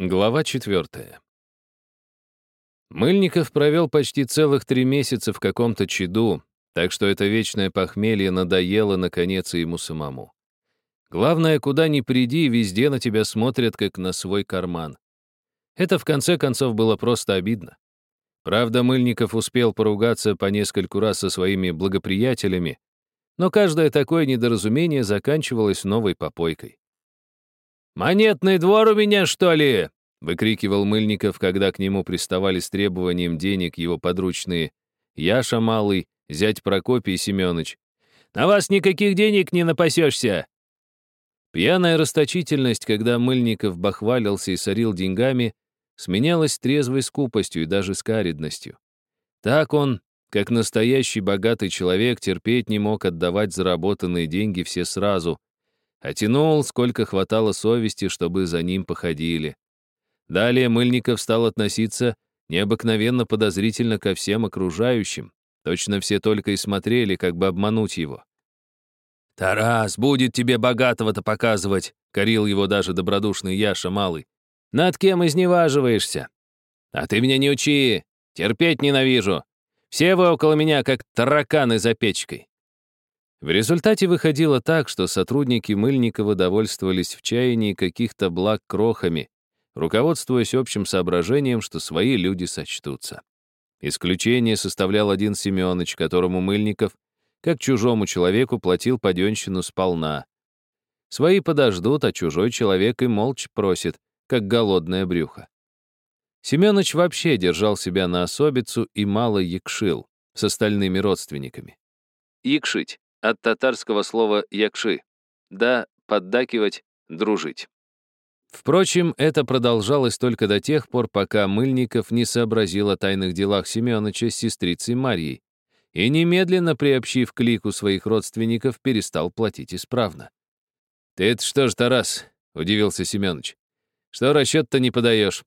Глава четвертая. Мыльников провел почти целых три месяца в каком-то чаду, так что это вечное похмелье надоело, наконец, и ему самому. Главное, куда ни приди, везде на тебя смотрят, как на свой карман. Это, в конце концов, было просто обидно. Правда, Мыльников успел поругаться по нескольку раз со своими благоприятелями, но каждое такое недоразумение заканчивалось новой попойкой. «Монетный двор у меня, что ли?» — выкрикивал Мыльников, когда к нему приставали с требованием денег его подручные Яша Малый, зять Прокопий Семёныч. «На вас никаких денег не напасешься!» Пьяная расточительность, когда Мыльников бахвалился и сорил деньгами, сменялась трезвой скупостью и даже скаридностью. Так он, как настоящий богатый человек, терпеть не мог отдавать заработанные деньги все сразу, а тянул, сколько хватало совести, чтобы за ним походили. Далее Мыльников стал относиться необыкновенно подозрительно ко всем окружающим. Точно все только и смотрели, как бы обмануть его. «Тарас, будет тебе богатого-то показывать!» — корил его даже добродушный Яша Малый. «Над кем изневаживаешься?» «А ты меня не учи! Терпеть ненавижу! Все вы около меня, как тараканы за печкой!» В результате выходило так, что сотрудники Мыльникова довольствовались в чаянии каких-то благ крохами, руководствуясь общим соображением, что свои люди сочтутся. Исключение составлял один Семёныч, которому Мыльников, как чужому человеку, платил паденщину сполна. Свои подождут, а чужой человек и молча просит, как голодное брюхо. Семёныч вообще держал себя на особицу и мало якшил с остальными родственниками. Якшить от татарского слова «якши». Да, поддакивать, дружить. Впрочем, это продолжалось только до тех пор, пока Мыльников не сообразил о тайных делах Семёныча с сестрицей Марьей и, немедленно приобщив к лику своих родственников, перестал платить исправно. «Ты это что ж, Тарас?» — удивился Семёныч. «Что расчет-то не подаешь?»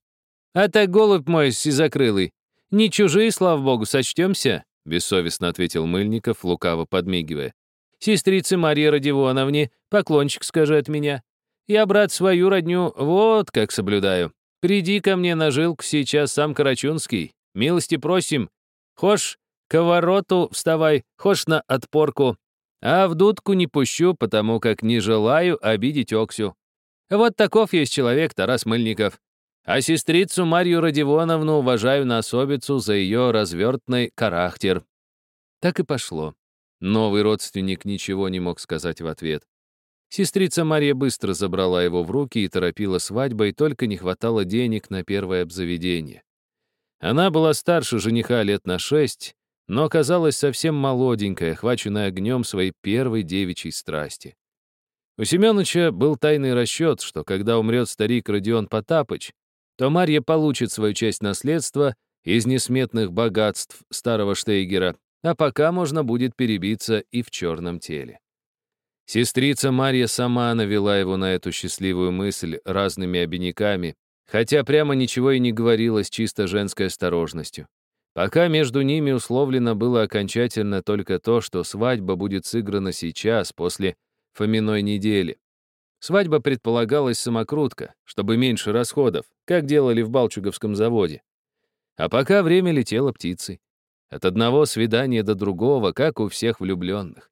«А так, голубь мой сизокрылый, не чужие, слава богу, сочтемся», — бессовестно ответил Мыльников, лукаво подмигивая. Сестрице Марье Родионовне поклончик скажи от меня. Я, брат, свою родню вот как соблюдаю. Приди ко мне на жилку сейчас сам Карачунский. Милости просим. Хошь к вороту вставай, хошь на отпорку. А в дудку не пущу, потому как не желаю обидеть Оксю. Вот таков есть человек Тарас Мыльников. А сестрицу Марью Родионовну уважаю на особицу за ее развертный характер. Так и пошло. Новый родственник ничего не мог сказать в ответ. Сестрица Мария быстро забрала его в руки и торопила свадьбой, только не хватало денег на первое обзаведение. Она была старше жениха лет на шесть, но оказалась совсем молоденькая, охваченная огнем своей первой девичьей страсти. У Семеновича был тайный расчет, что когда умрет старик Родион Потапыч, то Марья получит свою часть наследства из несметных богатств старого Штейгера, а пока можно будет перебиться и в черном теле. Сестрица Марья сама навела его на эту счастливую мысль разными обиняками, хотя прямо ничего и не говорила с чисто женской осторожностью. Пока между ними условлено было окончательно только то, что свадьба будет сыграна сейчас, после Фоминой недели. Свадьба предполагалась самокрутка, чтобы меньше расходов, как делали в Балчуговском заводе. А пока время летело птицей. От одного свидания до другого, как у всех влюбленных.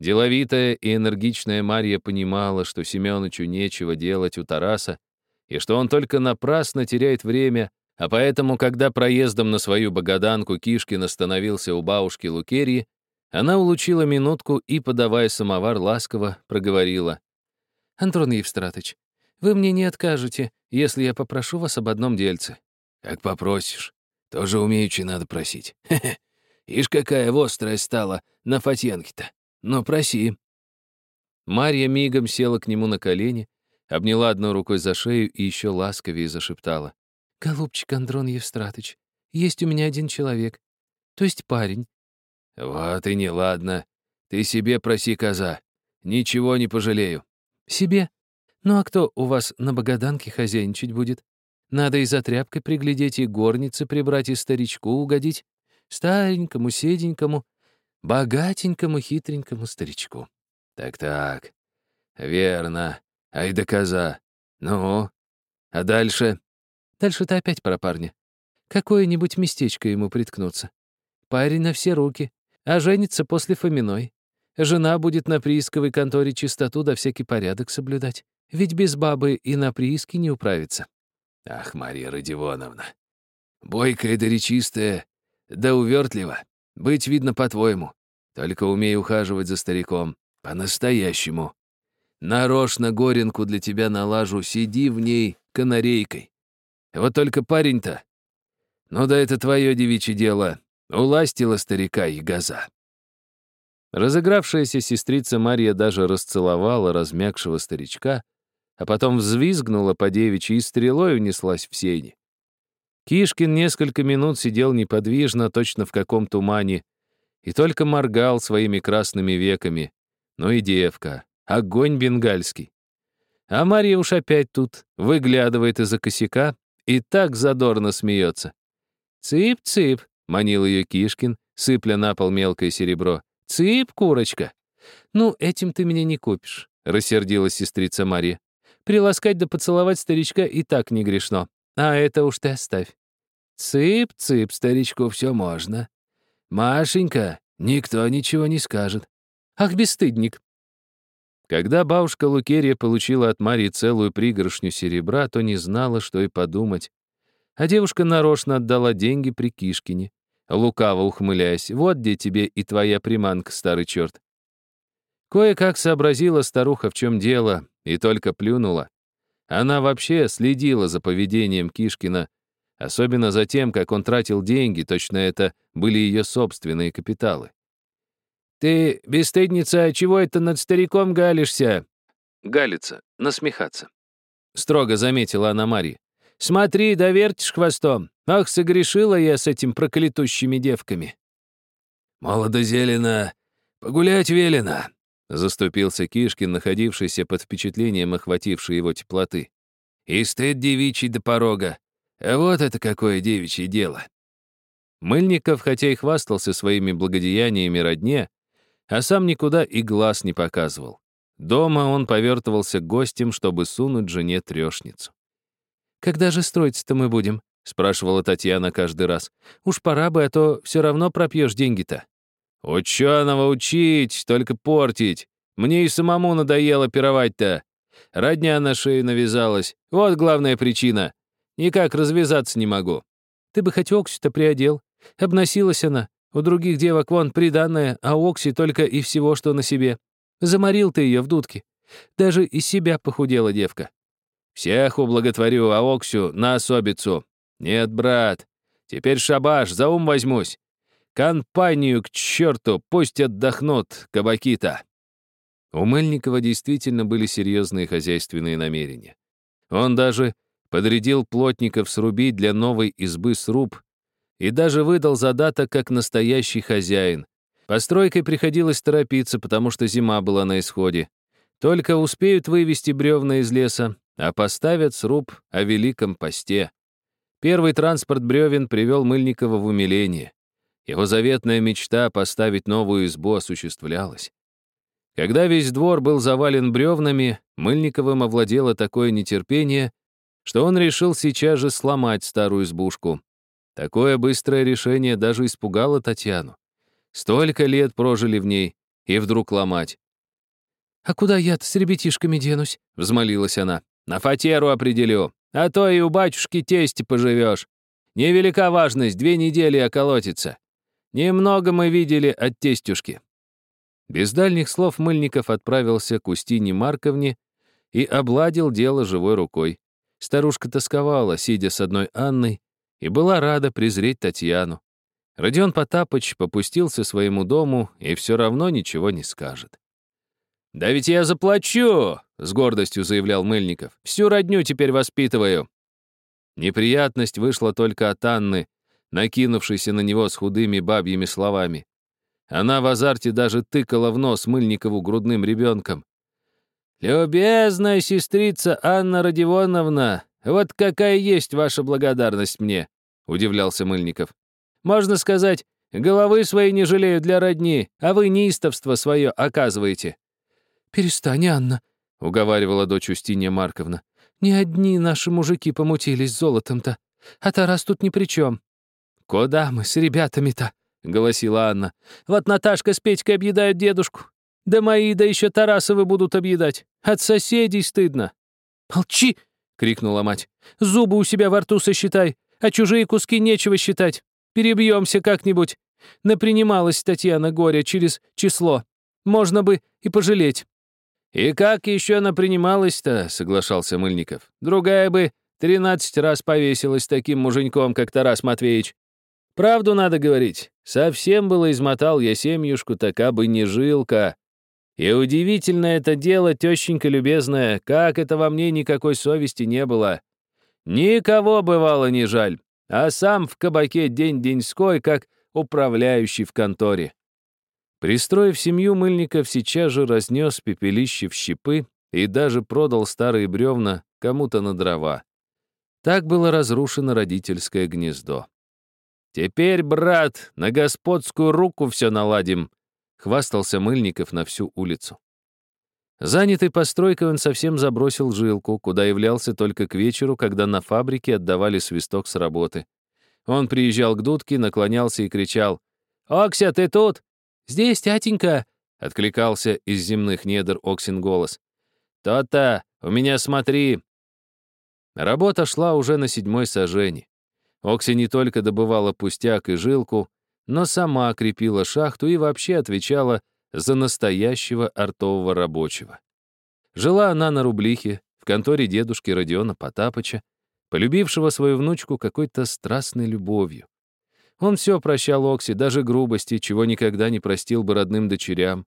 Деловитая и энергичная Марья понимала, что Семёнычу нечего делать у Тараса, и что он только напрасно теряет время, а поэтому, когда проездом на свою богоданку Кишкин остановился у бабушки Лукерьи, она улучила минутку и, подавая самовар, ласково проговорила. «Андрон Евстратыч, вы мне не откажете, если я попрошу вас об одном дельце». «Как попросишь», тоже умеючи надо просить. Хе-хе. Ишь, какая вострая стала на Фатьянке-то. Ну, проси. Марья мигом села к нему на колени, обняла одной рукой за шею и еще ласковее зашептала. «Голубчик Андрон Евстратыч, есть у меня один человек, то есть парень». «Вот и неладно. Ты себе проси, коза. Ничего не пожалею». «Себе? Ну а кто у вас на Богаданке хозяйничать будет? Надо и за тряпкой приглядеть, и горницы прибрать, и старичку угодить. Старенькому, седенькому, богатенькому, хитренькому старичку. Так-так, верно. Ай да коза. Ну, А дальше? Дальше-то опять про парня. Какое-нибудь местечко ему приткнуться. Парень на все руки, а женится после Фоминой. Жена будет на приисковой конторе чистоту да всякий порядок соблюдать. Ведь без бабы и на прииске не управится. Ах, Мария Родионовна, бойкая да речистая, да увертлива. Быть видно по-твоему. Только умей ухаживать за стариком. По-настоящему. Нарочно горенку для тебя налажу, сиди в ней канарейкой. Вот только парень-то... Ну да это твое девичье дело. Уластила старика и газа. Разыгравшаяся сестрица Марья даже расцеловала размягшего старичка, а потом взвизгнула по девичьи и стрелой унеслась в сени. Кишкин несколько минут сидел неподвижно, точно в каком тумане, и только моргал своими красными веками. Ну и девка, огонь бенгальский. А Марья уж опять тут, выглядывает из-за косяка и так задорно смеется. «Цып-цып», — манил ее Кишкин, сыпля на пол мелкое серебро. «Цып, курочка!» «Ну, этим ты меня не купишь», — рассердилась сестрица Марья. «Приласкать да поцеловать старичка и так не грешно. А это уж ты оставь». «Цып-цып, старичку все можно. Машенька, никто ничего не скажет». «Ах, бесстыдник!» Когда бабушка Лукерия получила от Марии целую пригоршню серебра, то не знала, что и подумать. А девушка нарочно отдала деньги при Кишкине лукаво ухмыляясь. «Вот где тебе и твоя приманка, старый черт». Кое-как сообразила старуха, в чем дело, и только плюнула. Она вообще следила за поведением Кишкина, особенно за тем, как он тратил деньги, точно это были ее собственные капиталы. «Ты, бесстыдница, чего это над стариком галишься?» Галиться, насмехаться. Строго заметила она Марье. «Смотри, довертишь хвостом. Ах, согрешила я с этим проклятущими девками. Молодо зелено, погулять велено, заступился Кишкин, находившийся под впечатлением охватившей его теплоты. И стыд девичий до порога. А вот это какое девичье дело. Мыльников, хотя и хвастался своими благодеяниями родне, а сам никуда и глаз не показывал. Дома он повертывался гостем, чтобы сунуть жене трешницу. «Когда же строиться-то мы будем?» — спрашивала Татьяна каждый раз. «Уж пора бы, а то все равно пропьешь деньги-то». «Ученого учить, только портить. Мне и самому надоело пировать-то. Родня на шею навязалась. Вот главная причина. Никак развязаться не могу». «Ты бы хоть Оксю-то приодел. Обносилась она. У других девок вон приданная, а Окси только и всего, что на себе. Заморил ты ее в дудке. Даже из себя похудела девка». «Всех ублаготворю, а Оксю на особицу. «Нет, брат, теперь шабаш, за ум возьмусь. Компанию к черту, пусть отдохнут кабаки-то». У Мельникова действительно были серьезные хозяйственные намерения. Он даже подрядил плотников срубить для новой избы сруб и даже выдал задаток как настоящий хозяин. Постройкой приходилось торопиться, потому что зима была на исходе. Только успеют вывести бревна из леса, а поставят сруб о великом посте. Первый транспорт бревен привел Мыльникова в умиление. Его заветная мечта поставить новую избу осуществлялась. Когда весь двор был завален бревнами, Мыльниковым овладело такое нетерпение, что он решил сейчас же сломать старую избушку. Такое быстрое решение даже испугало Татьяну. Столько лет прожили в ней, и вдруг ломать. «А куда я-то с ребятишками денусь?» — взмолилась она. «На фатеру определю. А то и у батюшки тести поживешь. Невелика важность, две недели околотится. Немного мы видели от тестюшки». Без дальних слов Мыльников отправился к Устине Марковне и обладил дело живой рукой. Старушка тосковала, сидя с одной Анной, и была рада презреть Татьяну. Родион Потапыч попустился своему дому и все равно ничего не скажет. «Да ведь я заплачу!» — с гордостью заявлял Мыльников. «Всю родню теперь воспитываю». Неприятность вышла только от Анны, накинувшейся на него с худыми бабьими словами. Она в азарте даже тыкала в нос Мыльникову грудным ребенком. «Любезная сестрица Анна Родионовна, вот какая есть ваша благодарность мне», — удивлялся Мыльников. «Можно сказать, головы свои не жалею для родни, а вы неистовство свое оказываете». «Перестань, Анна», — уговаривала дочь Устинья Марковна. Не одни наши мужики помутились золотом-то, а Тарас тут ни при чем. «Куда мы с ребятами-то?» — голосила Анна. «Вот Наташка с Петькой объедают дедушку. Да мои, да еще Тарасовы будут объедать. От соседей стыдно». «Молчи!» — крикнула мать. «Зубы у себя во рту сосчитай, а чужие куски нечего считать. Перебьемся как-нибудь. Напринималась Татьяна горя через число. Можно бы и пожалеть». «И как еще напринималась-то?» — соглашался Мыльников. «Другая бы тринадцать раз повесилась таким муженьком, как Тарас Матвеевич. Правду надо говорить. Совсем было измотал я семьюшку, така бы не жилка. И удивительно это дело, тещенька любезная, как это во мне никакой совести не было. Никого бывало не жаль, а сам в кабаке день-деньской, как управляющий в конторе. Пристроив семью, Мыльников сейчас же разнес пепелище в щепы и даже продал старые бревна кому-то на дрова. Так было разрушено родительское гнездо. «Теперь, брат, на господскую руку все наладим», — хвастался Мыльников на всю улицу. Занятый постройкой он совсем забросил жилку, куда являлся только к вечеру, когда на фабрике отдавали свисток с работы. Он приезжал к дудке, наклонялся и кричал. «Окся, ты тут?» «Здесь, тятенька!» — откликался из земных недр Оксин голос. «То-то! У меня смотри!» Работа шла уже на седьмой сажени. Окси не только добывала пустяк и жилку, но сама крепила шахту и вообще отвечала за настоящего артового рабочего. Жила она на Рублихе, в конторе дедушки Родиона Потапыча, полюбившего свою внучку какой-то страстной любовью. Он все прощал Окси, даже грубости, чего никогда не простил бы родным дочерям,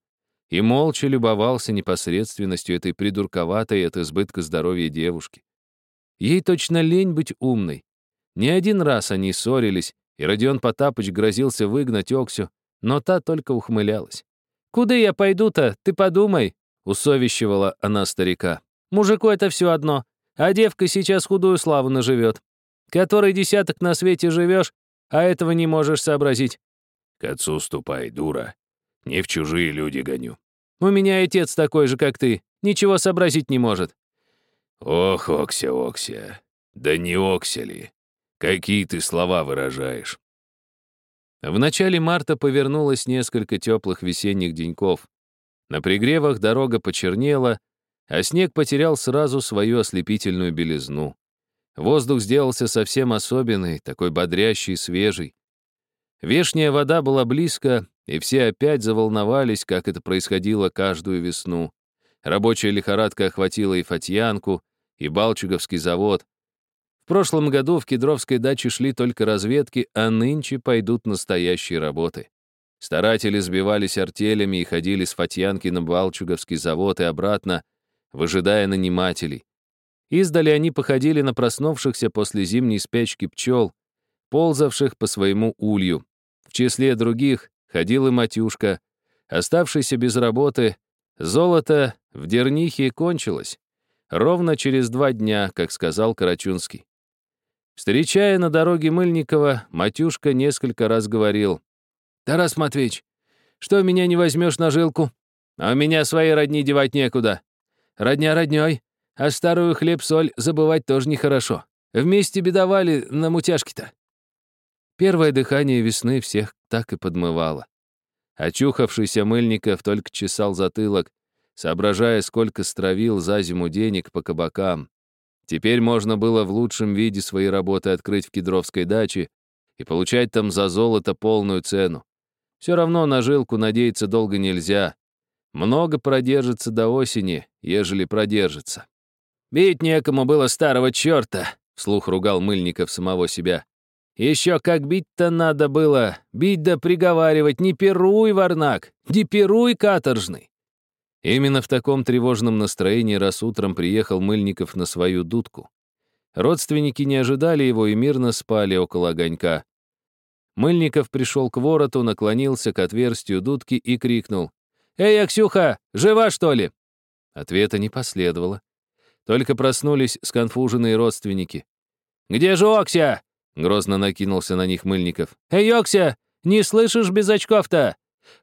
и молча любовался непосредственностью этой придурковатой от избытка здоровья девушки. Ей точно лень быть умной, не один раз они ссорились, и Родион Потапыч грозился выгнать Оксю, но та только ухмылялась. «Куда я пойду-то, ты подумай», — усовещивала она старика. «Мужику это все одно, а девка сейчас худую славу наживет. Который десяток на свете живешь, а этого не можешь сообразить». «К отцу ступай, дура. Не в чужие люди гоню». «У меня отец такой же, как ты. Ничего сообразить не может». «Ох, Окся, Окся. Да не Окся ли? Какие ты слова выражаешь?» В начале марта повернулось несколько теплых весенних деньков. На пригревах дорога почернела, а снег потерял сразу свою ослепительную белизну. Воздух сделался совсем особенный, такой бодрящий свежий. Вешняя вода была близко, и все опять заволновались, как это происходило каждую весну. Рабочая лихорадка охватила и Фатьянку, и Балчуговский завод. В прошлом году в Кедровской даче шли только разведки, а нынче пойдут настоящие работы. Старатели сбивались артелями и ходили с Фатьянки на Балчуговский завод и обратно, выжидая нанимателей. Издали они походили на проснувшихся после зимней спячки пчел, ползавших по своему улью. В числе других ходил и Матюшка. Оставшийся без работы, золото в Дернихе кончилось. Ровно через два дня, как сказал Карачунский. Встречая на дороге Мыльникова, Матюшка несколько раз говорил. «Тарас Матвеевич, что меня не возьмешь на жилку? А у меня свои родни девать некуда. Родня роднёй, а старую хлеб-соль забывать тоже нехорошо. Вместе бедовали на мутяжке-то». Первое дыхание весны всех так и подмывало. Очухавшийся Мыльников только чесал затылок, соображая, сколько стравил за зиму денег по кабакам. Теперь можно было в лучшем виде свои работы открыть в Кедровской даче и получать там за золото полную цену. Все равно на жилку надеяться долго нельзя. Много продержится до осени, ежели продержится. «Бить некому было старого черта», — вслух ругал Мыльников самого себя. «Еще как бить-то надо было. Бить да приговаривать. Не пируй, варнак, не пируй, каторжный». Именно в таком тревожном настроении раз утром приехал Мыльников на свою дудку. Родственники не ожидали его и мирно спали около огонька. Мыльников пришел к вороту, наклонился к отверстию дудки и крикнул. «Эй, Аксюха, жива, что ли?» Ответа не последовало. Только проснулись сконфуженные родственники. «Где же Окся?» — грозно накинулся на них Мыльников. «Эй, Окся, не слышишь без очков-то?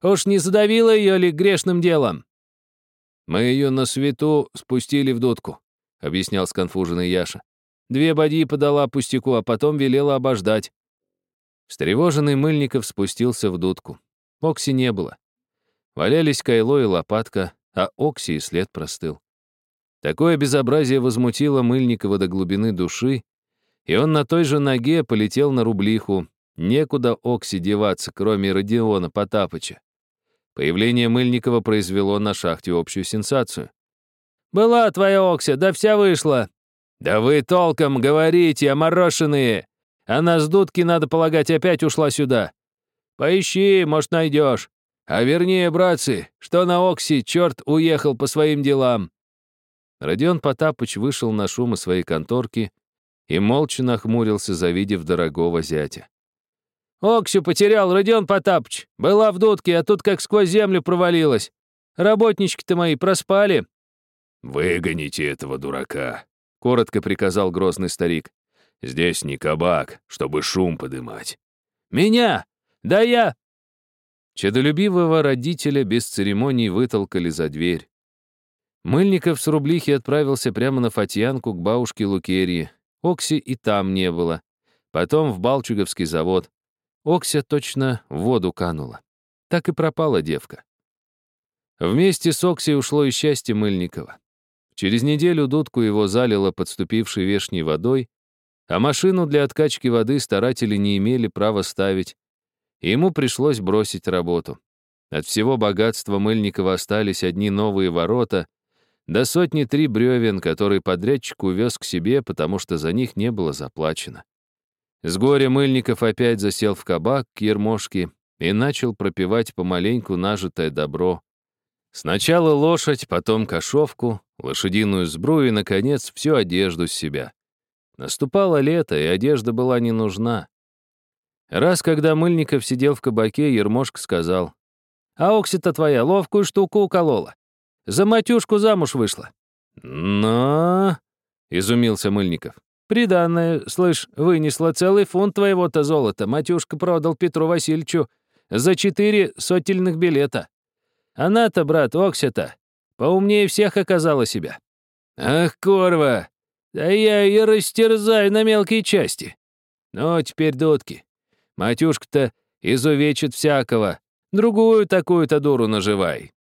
Уж не задавила ее ли грешным делом?» Мы ее на свету спустили в дудку. — объяснял сконфуженный Яша. «Две бадьи подала пустяку, а потом велела обождать». Встревоженный Мыльников спустился в дудку. Окси не было. Валялись кайло и лопатка, а Окси и след простыл. Такое безобразие возмутило Мыльникова до глубины души, и он на той же ноге полетел на рублиху. Некуда Окси деваться, кроме Родиона Потапыча. Появление Мыльникова произвело на шахте общую сенсацию. «Была твоя Окся, да вся вышла!» «Да вы толком говорите, оморошенные! Она с дудки, надо полагать, опять ушла сюда. Поищи, может, найдешь. А вернее, братцы, что на Окси черт уехал по своим делам». Родион Потапыч вышел на шум из своей конторки и молча нахмурился, завидев дорогого зятя. «Оксю потерял, Родион Потапыч. Была в дудке, а тут как сквозь землю провалилась. Работнички-то мои проспали». «Выгоните этого дурака», — коротко приказал грозный старик. «Здесь не кабак, чтобы шум подымать». «Меня? Да я...» Чадолюбивого родителя без церемоний вытолкали за дверь. Мыльников с Рублихи отправился прямо на Фатьянку к бабушке Лукерьи. Окси и там не было. Потом в Балчуговский завод. Окся точно в воду канула. Так и пропала девка. Вместе с Оксей ушло и счастье Мыльникова. Через неделю дудку его залило подступившей вешней водой, а машину для откачки воды старатели не имели права ставить, и ему пришлось бросить работу. От всего богатства Мыльникова остались одни новые ворота, до сотни три бревен, которые подрядчик увез к себе, потому что за них не было заплачено. С горя Мыльников опять засел в кабак к Ермошке и начал пропивать помаленьку нажитое добро. Сначала лошадь, потом кошовку, лошадиную сбрую и, наконец, всю одежду с себя. Наступало лето, и одежда была не нужна. Раз, когда Мыльников сидел в кабаке, Ермошка сказал, «А Окси-то твоя ловкую штуку уколола. За матюшку замуж вышла». «Но...» — изумился Мыльников. Приданное, слышь, вынесла целый фунт твоего-то золота. Матюшка продал Петру Васильевичу за четыре сотельных билета. Она-то, брат, Окся-то, поумнее всех оказала себя. Ах, корва! Да я ее растерзаю на мелкие части. Ну, теперь дудки. Матюшка-то изувечит всякого. Другую такую-то дуру наживай.